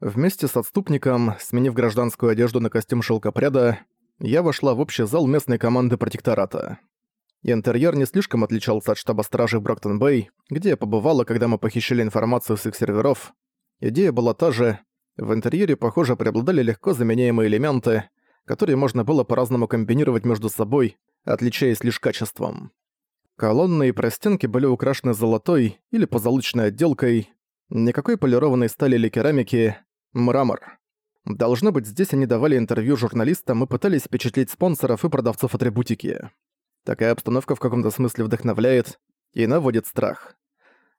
Вместе с отступником, сменив гражданскую одежду на костюм шелкопряда, я вошла в общий зал местной команды протектората. Интерьер не слишком отличался от штаба стражи Броктон-Бэй, где я побывала, когда мы похищали информацию с их серверов. Идея была та же. В интерьере, похоже, преобладали легко заменяемые элементы, которые можно было по-разному комбинировать между собой, отличаясь лишь качеством. Колонны и простенки были украшены золотой или позолоченной отделкой, никакой полированной стали или керамики, мрамор. Должно быть, здесь они давали интервью журналистам и пытались впечатлить спонсоров и продавцов атрибутики. Такая обстановка в каком-то смысле вдохновляет и наводит страх.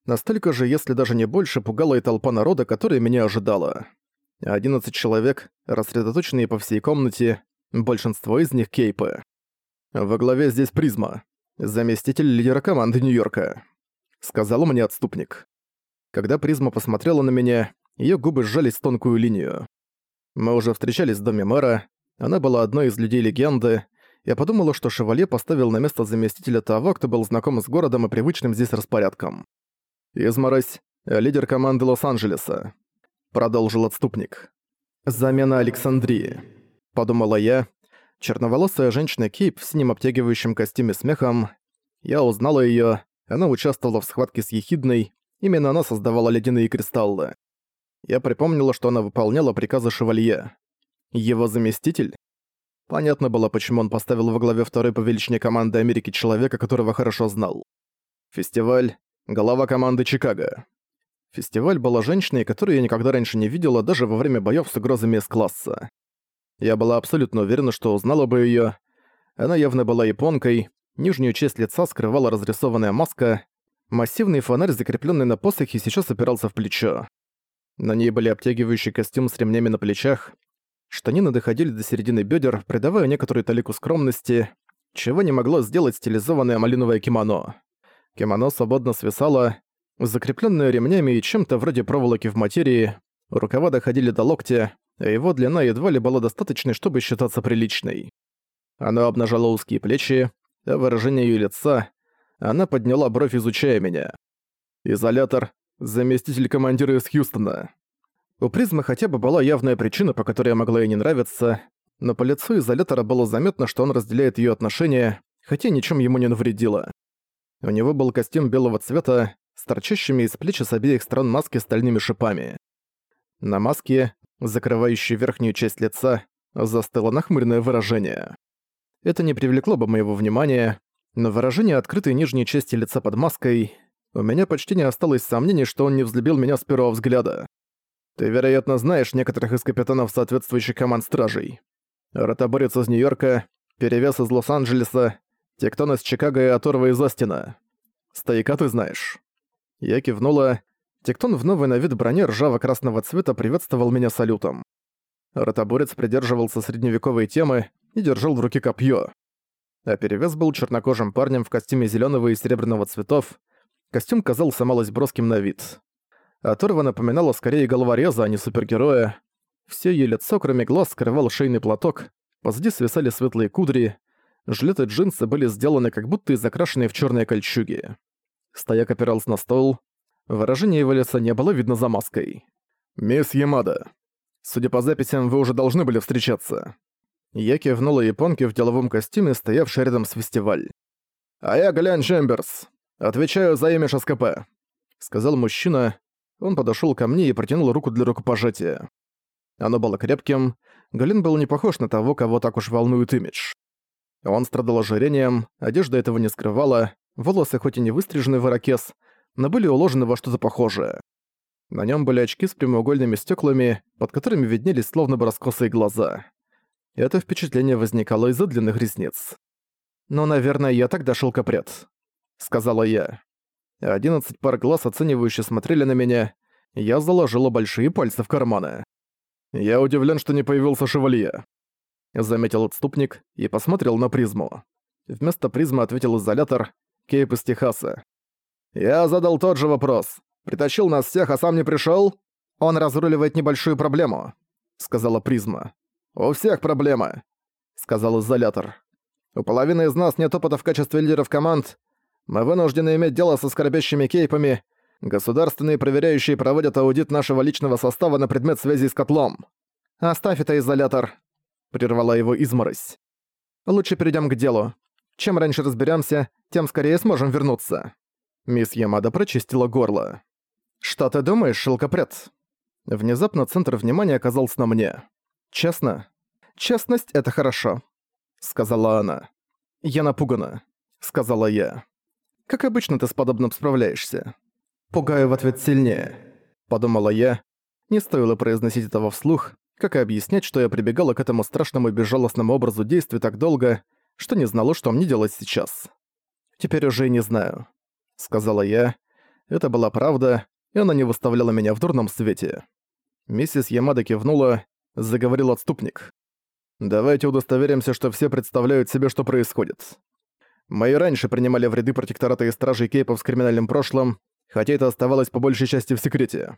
Настолько же, если даже не больше, пугала и толпа народа, которая меня ожидала. 11 человек, рассредоточенные по всей комнате, большинство из них кейпы. Во главе здесь призма, заместитель лидера команды Нью-Йорка, сказал мне отступник. Когда призма посмотрела на меня, ее губы сжались в тонкую линию. Мы уже встречались в доме мэра, она была одной из людей-легенды, я подумала, что Шевалье поставил на место заместителя того, кто был знаком с городом и привычным здесь распорядком. «Изморозь, лидер команды Лос-Анджелеса», — продолжил отступник. «Замена Александрии», — подумала я. Черноволосая женщина Кейп в синем обтягивающем костюме с мехом. Я узнала её, она участвовала в схватке с Ехидной, именно она создавала ледяные кристаллы. Я припомнила, что она выполняла приказы Шевалье. Его заместитель? Понятно было, почему он поставил во главе второй по величине команды Америки человека, которого хорошо знал. Фестиваль — голова команды Чикаго. Фестиваль была женщиной, которую я никогда раньше не видела даже во время боёв с угрозами из класса. Я была абсолютно уверена, что узнала бы её. Она явно была японкой, нижнюю часть лица скрывала разрисованная маска, массивный фонарь, закреплённый на посохе, сейчас опирался в плечо. На ней были обтягивающий костюм с ремнями на плечах, Штанины доходили до середины бедер, придавая некоторую талику скромности, чего не могло сделать стилизованное малиновое кимоно. Кимоно свободно свисало, закрепленное ремнями и чем-то вроде проволоки в материи, рукава доходили до локтя, а его длина едва ли была достаточной, чтобы считаться приличной. Оно обнажало узкие плечи, а выражение ее лица... Она подняла бровь, изучая меня. «Изолятор, заместитель командира из Хьюстона». У призмы хотя бы была явная причина, по которой я могла ей не нравиться, но по лицу изолятора было заметно, что он разделяет её отношения, хотя ничем ему не навредило. У него был костюм белого цвета, с торчащими из плеч с обеих сторон маски стальными шипами. На маске, закрывающей верхнюю часть лица, застыло нахмуренное выражение. Это не привлекло бы моего внимания, но выражение открытой нижней части лица под маской... У меня почти не осталось сомнений, что он не взлюбил меня с первого взгляда. Ты, вероятно, знаешь некоторых из капитанов соответствующих команд стражей. Ротоборец из Нью-Йорка, Перевес из Лос-Анджелеса, Тектон из Чикаго и Оторва из Остина. Стояка ты знаешь. Я кивнула. Тектон в новой на вид броне ржаво-красного цвета приветствовал меня салютом. Ротоборец придерживался средневековой темы и держал в руке копье. А Перевес был чернокожим парнем в костюме зеленого и серебряного цветов. Костюм казался малость броским на вид. Оторва напоминала скорее головореза, а не супергероя. Все ее лицо, кроме глаз, скрывал шейный платок, позади свисали светлые кудри, жилет и джинсы были сделаны как будто из закрашенной в черные кольчуги. Стояк опирался на стол, выражение его лица не было видно за маской. «Мисс Ямада, судя по записям, вы уже должны были встречаться». Я кивнула японке в деловом костюме, стоявшей рядом с фестиваль. «А я Глян Чемберс. Отвечаю за имя ШСКП», — сказал мужчина, он подошёл ко мне и протянул руку для рукопожатия. Оно было крепким, Галин был не похож на того, кого так уж волнует имидж. Он страдал ожирением, одежда этого не скрывала, волосы хоть и не выстрижены в ирокез, но были уложены во что-то похожее. На нём были очки с прямоугольными стёклами, под которыми виднелись словно бы раскосые глаза. Это впечатление возникало из-за длинных ресниц. «Ну, наверное, я тогда шелкопряд», — сказала я. Одиннадцать пар глаз оценивающе смотрели на меня. Я заложила большие пальцы в карманы. «Я удивлен, что не появился шевалье», — заметил отступник и посмотрел на призму. Вместо призмы ответил изолятор, Кейп из Техаса. «Я задал тот же вопрос. Притащил нас всех, а сам не пришёл? Он разруливает небольшую проблему», — сказала призма. «У всех проблемы», — сказал изолятор. «У половины из нас нет опыта в качестве лидеров команд, мы вынуждены иметь дело со скорбящими кейпами, Государственные проверяющие проводят аудит нашего личного состава на предмет связи с котлом. Оставь это, изолятор, прервала его изморозь. Лучше перейдем к делу. Чем раньше разберемся, тем скорее сможем вернуться. Мисс Ямада прочистила горло. Что ты думаешь, шелкопряд? Внезапно центр внимания оказался на мне. Честно? Честность — это хорошо, сказала она. Я напугана, сказала я. Как обычно ты с подобным справляешься? Пугаю в ответ сильнее, подумала я. Не стоило произносить этого вслух, как и объяснять, что я прибегала к этому страшному и безжалостному образу действий так долго, что не знала, что мне делать сейчас. «Теперь уже и не знаю», — сказала я. Это была правда, и она не выставляла меня в дурном свете. Миссис Ямада кивнула, заговорил отступник. «Давайте удостоверимся, что все представляют себе, что происходит. Мы и раньше принимали в ряды протектората и стражей Кейпов с криминальным прошлым, хотя это оставалось по большей части в секрете.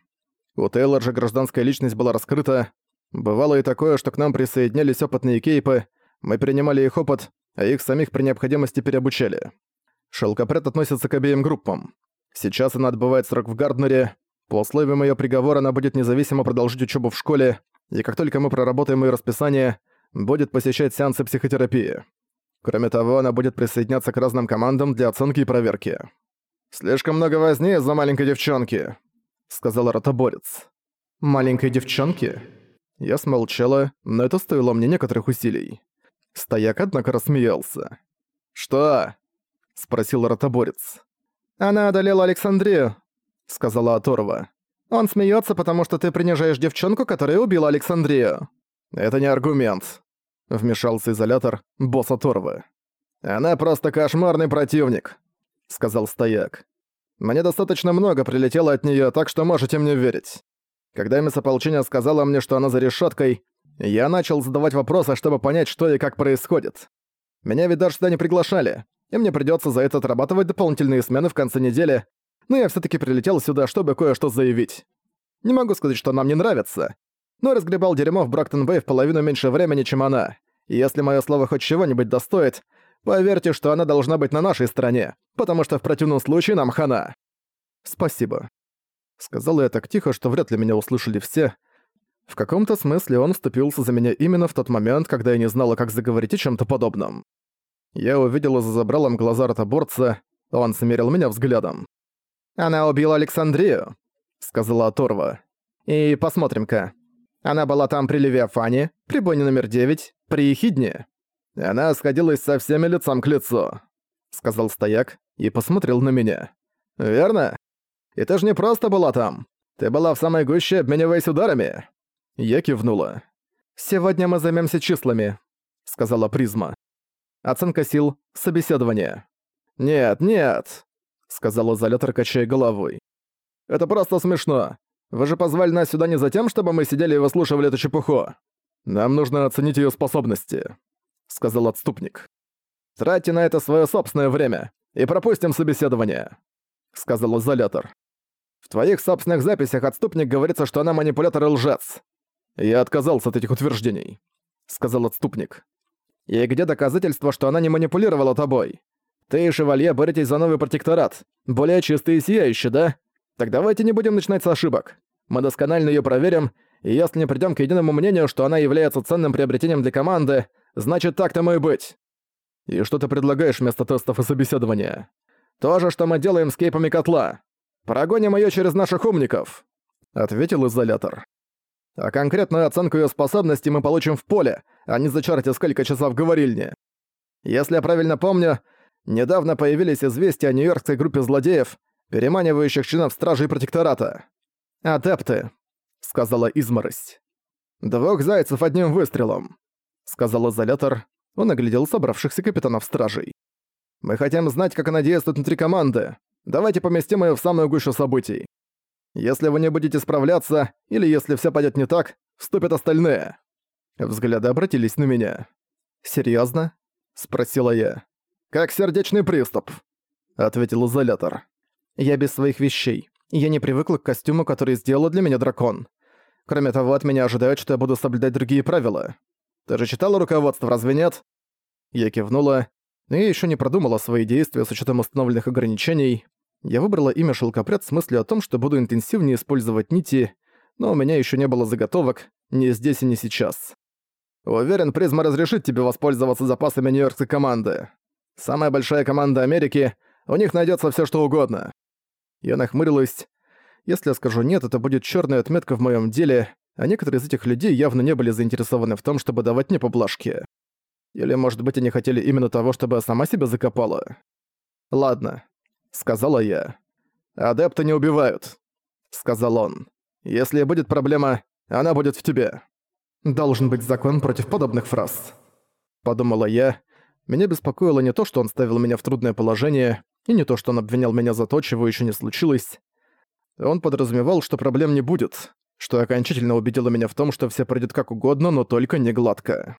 У Тейлор же гражданская личность была раскрыта, Бывало и такое, что к нам присоединялись опытные кейпы, мы принимали их опыт, а их самих при необходимости переобучали. Шелкопряд относится к обеим группам. Сейчас она отбывает срок в Гарднере, по условиям ее приговора она будет независимо продолжить учебу в школе, и как только мы проработаем ее расписание, будет посещать сеансы психотерапии. Кроме того, она будет присоединяться к разным командам для оценки и проверки. «Слишком много возни из-за маленькой девчонки», — сказал ротоборец. «Маленькой девчонки?» Я смолчала, но это стоило мне некоторых усилий. Стояк, однако, рассмеялся. «Что?» — спросил ротоборец. «Она одолела Александрию», — сказала Аторова. «Он смеется, потому что ты принижаешь девчонку, которая убила Александрию». «Это не аргумент», — вмешался изолятор, босс Аторвы. «Она просто кошмарный противник», — сказал Стояк. «Мне достаточно много прилетело от неё, так что можете мне верить. Когда мисс ополчения сказала мне, что она за решеткой, я начал задавать вопросы, чтобы понять, что и как происходит. Меня ведь даже сюда не приглашали, и мне придется за это отрабатывать дополнительные смены в конце недели, но я все таки прилетел сюда, чтобы кое-что заявить. Не могу сказать, что нам не нравится, но разгребал дерьмо в Брактон-Бэй в половину меньше времени, чем она. И если мое слово хоть чего-нибудь достоит, поверьте, что она должна быть на нашей стороне, потому что в противном случае нам хана. Спасибо. Сказал я так тихо, что вряд ли меня услышали все. В каком-то смысле он вступился за меня именно в тот момент, когда я не знала, как заговорить о чем-то подобном. Я увидела за забралом глаза ротоборца, он смерил меня взглядом. «Она убила Александрию», — сказала Оторва. «И посмотрим-ка. Она была там при Левиафане, при бойне номер девять, при Ехидне. Она сходилась со всеми лицом к лицу», — сказал стояк и посмотрел на меня. «Верно?» И ты же не просто была там. Ты была в самой гуще, обмениваясь ударами». Я кивнула. «Сегодня мы займемся числами», — сказала Призма. «Оценка сил, собеседование». «Нет, нет», — сказал изолятор, качая головой. «Это просто смешно. Вы же позвали нас сюда не за тем, чтобы мы сидели и выслушивали эту чепуху. Нам нужно оценить ее способности», — сказал отступник. «Тратьте на это свое собственное время и пропустим собеседование», — сказал изолятор. В твоих собственных записях отступник говорится, что она манипулятор и лжец. Я отказался от этих утверждений, сказал отступник. И где доказательства, что она не манипулировала тобой? Ты и Шевалье боретесь за новый протекторат. Более чистый и сияющий, да? Так давайте не будем начинать с ошибок. Мы досконально ее проверим, и если не придем к единому мнению, что она является ценным приобретением для команды, значит так тому и быть. И что ты предлагаешь вместо тестов и собеседования? То же, что мы делаем с кейпами котла. «Прогоним её через наших умников», — ответил изолятор. «А конкретную оценку её способностей мы получим в поле, а не за чарте сколько часов говорильни. Если я правильно помню, недавно появились известия о нью-йоркской группе злодеев, переманивающих членов Стражей Протектората. «Адепты», — сказала изморозь. «Двух зайцев одним выстрелом», — сказал изолятор. Он оглядел собравшихся капитанов Стражей. «Мы хотим знать, как она действует внутри команды. Давайте поместим её в самую гущу событий. Если вы не будете справляться, или если всё пойдёт не так, вступят остальные». Взгляды обратились на меня. «Серьёзно?» — спросила я. «Как сердечный приступ», — ответил изолятор. «Я без своих вещей. Я не привыкла к костюму, который сделал для меня дракон. Кроме того, от меня ожидают, что я буду соблюдать другие правила. Ты же читала руководство, разве нет?» Я кивнула, но я ещё не продумала свои действия с учётом установленных ограничений. Я выбрала имя Шелкопряд с мыслью о том, что буду интенсивнее использовать нити, но у меня еще не было заготовок, ни здесь и не сейчас. Уверен, Призма разрешит тебе воспользоваться запасами нью-йоркской команды. Самая большая команда Америки, у них найдется все что угодно. Я нахмурилась. Если я скажу «нет», это будет черная отметка в моем деле, а некоторые из этих людей явно не были заинтересованы в том, чтобы давать мне поблажки. Или, может быть, они хотели именно того, чтобы я сама себя закопала? «Ладно», — сказала я. «Адепты не убивают», — сказал он. «Если будет проблема, она будет в тебе». «Должен быть закон против подобных фраз», — подумала я. Меня беспокоило не то, что он ставил меня в трудное положение, и не то, что он обвинял меня за то, чего еще не случилось. Он подразумевал, что проблем не будет, что окончательно убедило меня в том, что все пройдет как угодно, но только не гладко.